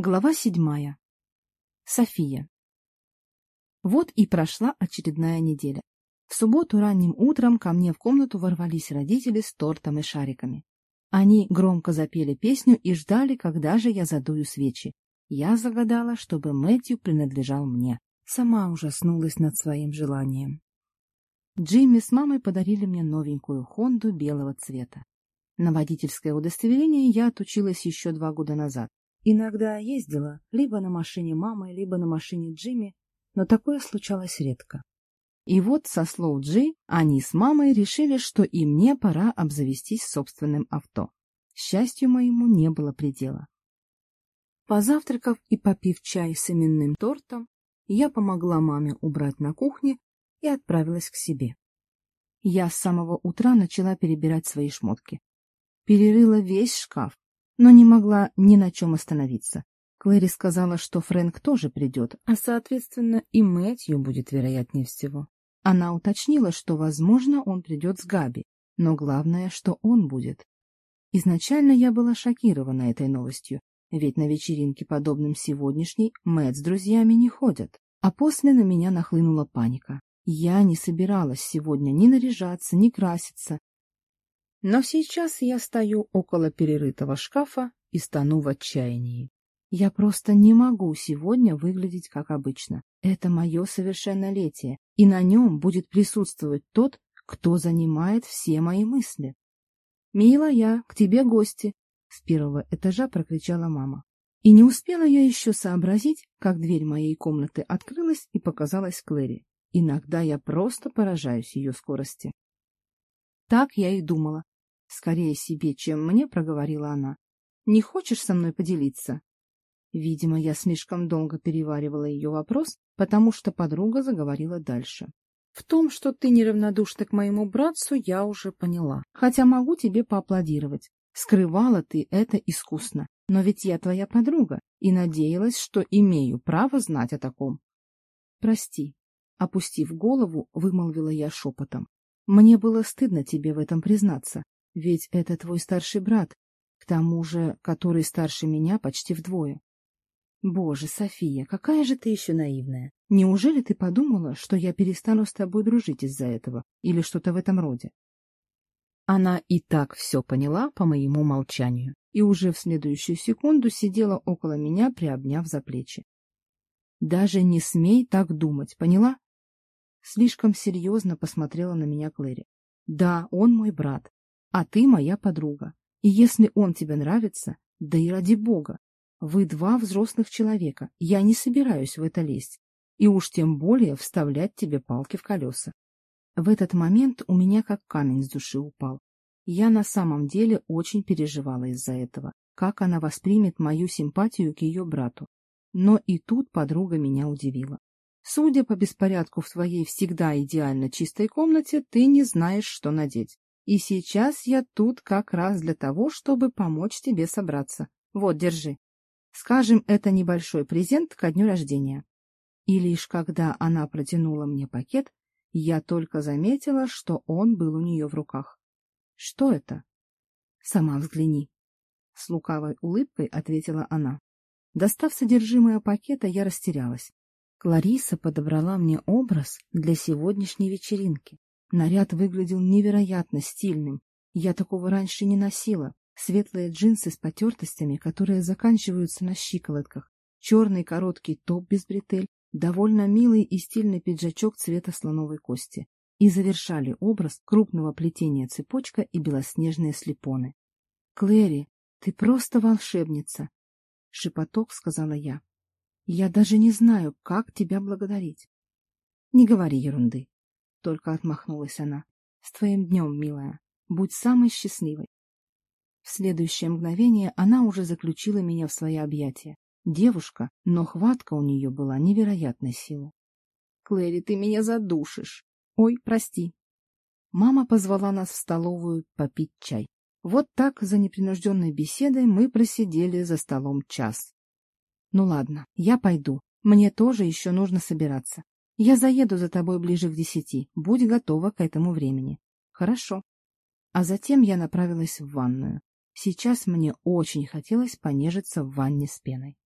Глава седьмая. София. Вот и прошла очередная неделя. В субботу ранним утром ко мне в комнату ворвались родители с тортом и шариками. Они громко запели песню и ждали, когда же я задую свечи. Я загадала, чтобы Мэтью принадлежал мне. Сама ужаснулась над своим желанием. Джимми с мамой подарили мне новенькую Хонду белого цвета. На водительское удостоверение я отучилась еще два года назад. Иногда ездила либо на машине мамы, либо на машине Джимми, но такое случалось редко. И вот со слов Джи они с мамой решили, что и мне пора обзавестись собственным авто. Счастью моему не было предела. Позавтракав и попив чай с именным тортом, я помогла маме убрать на кухне и отправилась к себе. Я с самого утра начала перебирать свои шмотки. Перерыла весь шкаф, но не могла ни на чем остановиться. Клэри сказала, что Фрэнк тоже придет, а, соответственно, и Мэтью будет вероятнее всего. Она уточнила, что, возможно, он придет с Габи, но главное, что он будет. Изначально я была шокирована этой новостью, ведь на вечеринке, подобным сегодняшней, Мэтт с друзьями не ходят. А после на меня нахлынула паника. Я не собиралась сегодня ни наряжаться, ни краситься, но сейчас я стою около перерытого шкафа и стану в отчаянии. Я просто не могу сегодня выглядеть как обычно. Это мое совершеннолетие, и на нем будет присутствовать тот, кто занимает все мои мысли. — Милая, к тебе гости! — с первого этажа прокричала мама. И не успела я еще сообразить, как дверь моей комнаты открылась и показалась Клэри. Иногда я просто поражаюсь ее скорости. Так я и думала, Скорее себе, чем мне, — проговорила она. — Не хочешь со мной поделиться? Видимо, я слишком долго переваривала ее вопрос, потому что подруга заговорила дальше. В том, что ты неравнодушна к моему братцу, я уже поняла. Хотя могу тебе поаплодировать. Скрывала ты это искусно. Но ведь я твоя подруга и надеялась, что имею право знать о таком. Прости. Опустив голову, вымолвила я шепотом. Мне было стыдно тебе в этом признаться, ведь это твой старший брат, к тому же, который старше меня почти вдвое. Боже, София, какая же ты еще наивная. Неужели ты подумала, что я перестану с тобой дружить из-за этого или что-то в этом роде? Она и так все поняла по моему молчанию и уже в следующую секунду сидела около меня, приобняв за плечи. Даже не смей так думать, поняла? Слишком серьезно посмотрела на меня Клэри. Да, он мой брат, а ты моя подруга. И если он тебе нравится, да и ради бога. Вы два взрослых человека, я не собираюсь в это лезть. И уж тем более вставлять тебе палки в колеса. В этот момент у меня как камень с души упал. Я на самом деле очень переживала из-за этого, как она воспримет мою симпатию к ее брату. Но и тут подруга меня удивила. Судя по беспорядку в твоей всегда идеально чистой комнате, ты не знаешь, что надеть. И сейчас я тут как раз для того, чтобы помочь тебе собраться. Вот, держи. Скажем, это небольшой презент ко дню рождения. И лишь когда она протянула мне пакет, я только заметила, что он был у нее в руках. Что это? Сама взгляни. С лукавой улыбкой ответила она. Достав содержимое пакета, я растерялась. Клариса подобрала мне образ для сегодняшней вечеринки. Наряд выглядел невероятно стильным, я такого раньше не носила. Светлые джинсы с потертостями, которые заканчиваются на щиколотках, черный короткий топ без бретель, довольно милый и стильный пиджачок цвета слоновой кости. И завершали образ крупного плетения цепочка и белоснежные слепоны. — Клэри, ты просто волшебница! — шепоток сказала я. — Я даже не знаю, как тебя благодарить. — Не говори ерунды только отмахнулась она. «С твоим днем, милая. Будь самой счастливой». В следующее мгновение она уже заключила меня в свои объятия. Девушка, но хватка у нее была невероятной силы. «Клэри, ты меня задушишь! Ой, прости!» Мама позвала нас в столовую попить чай. Вот так, за непринужденной беседой, мы просидели за столом час. «Ну ладно, я пойду. Мне тоже еще нужно собираться. Я заеду за тобой ближе к десяти. Будь готова к этому времени. Хорошо. А затем я направилась в ванную. Сейчас мне очень хотелось понежиться в ванне с пеной.